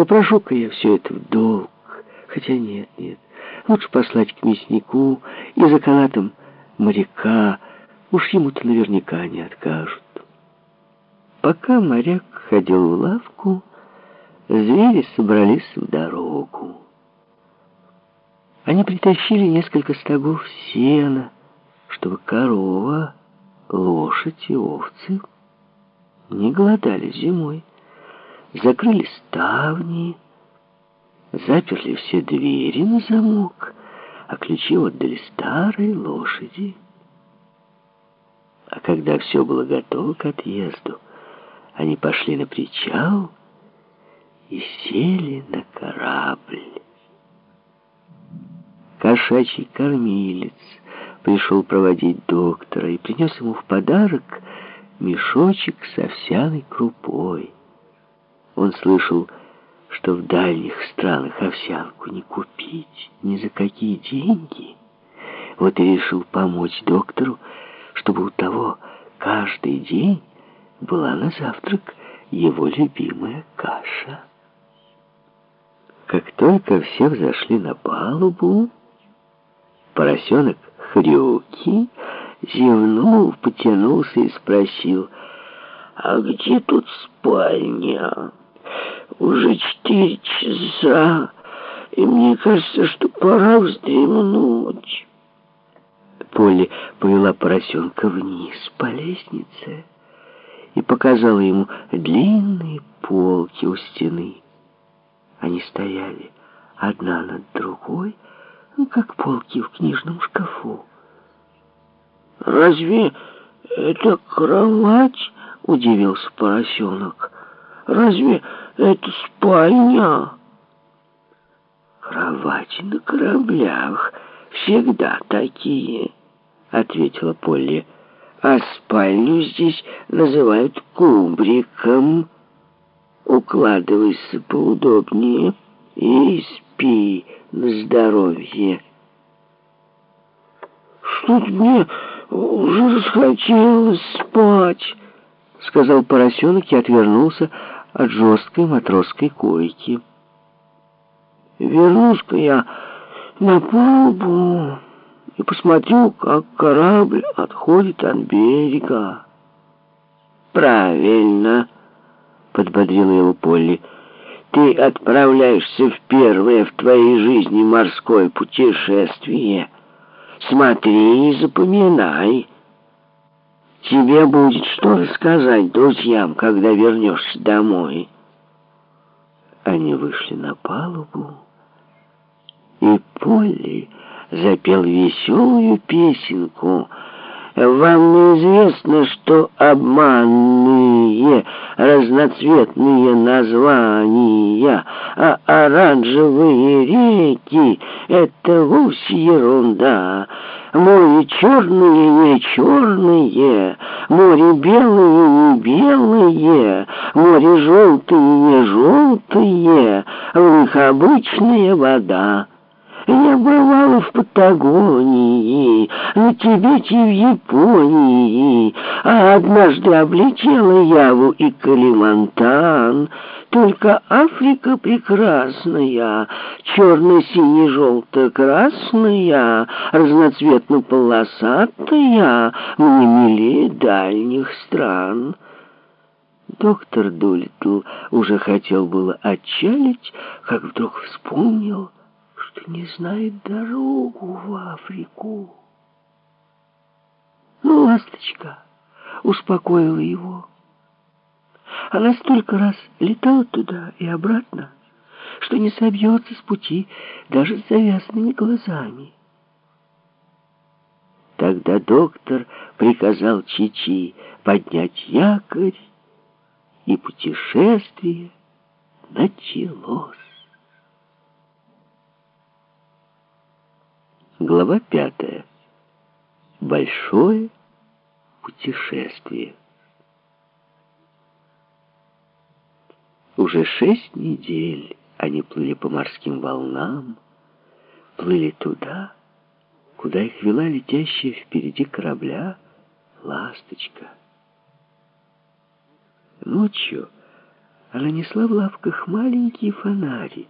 Попрошу-ка я все это в долг. Хотя нет, нет. Лучше послать к мяснику и за канатом моряка. Уж ему-то наверняка не откажут. Пока моряк ходил в лавку, звери собрались в дорогу. Они притащили несколько стогов сена, чтобы корова, лошадь и овцы не голодали зимой. Закрыли ставни, заперли все двери на замок, а ключи отдали старой лошади. А когда все было готово к отъезду, они пошли на причал и сели на корабль. Кошачий кормилец пришел проводить доктора и принес ему в подарок мешочек с овсяной крупой. Он слышал, что в дальних странах овсянку не купить ни за какие деньги. Вот и решил помочь доктору, чтобы у того каждый день была на завтрак его любимая каша. Как только все взошли на палубу, поросенок Хрюки зевнул, потянулся и спросил, «А где тут спальня? Уже четыре часа, и мне кажется, что пора вздремнуть». Полли повела поросенка вниз по лестнице и показала ему длинные полки у стены. Они стояли одна над другой, ну, как полки в книжном шкафу. «Разве это кровать?» — удивился поросенок. «Разве это спальня?» «Кровати на кораблях всегда такие», — ответила Полли. «А спальню здесь называют кубриком. Укладывайся поудобнее и спи на здоровье». «Что-то мне уже расхотелось спать», — сказал поросенок и отвернулся от жесткой матросской койки. «Вернусь-ка я на палубу и посмотрю, как корабль отходит от берега». «Правильно», — подбодрила его Полли. «Ты отправляешься в первое в твоей жизни морское путешествие». Смотри и запоминай. Тебе будет что рассказать друзьям, когда вернешься домой. Они вышли на палубу, и Полли запел веселую песенку — вам неизвестно, что обманные разноцветные названия, а оранжевые реки — это вовсе ерунда. Море черные, не черные, море белые, не белые, море желтые, не желтые, в них обычная вода. Я бывала в Патагонии, на Тибете в Японии, а однажды облетела Яву и Калимантан. Только Африка прекрасная, черно-сине-желто-красная, разноцветно-полосатая, мне милее дальних стран». Доктор Дулитл уже хотел было отчалить, как вдруг вспомнил, что не знает дорогу в Африку. Ну, ласточка успокоила его. Она столько раз летала туда и обратно, что не собьется с пути даже с завязанными глазами. Тогда доктор приказал Чичи поднять якорь, и путешествие началось. Глава пятая. Большое путешествие. Уже шесть недель они плыли по морским волнам, плыли туда, куда их вела летящая впереди корабля ласточка. Ночью она несла в лапках маленький фонарик.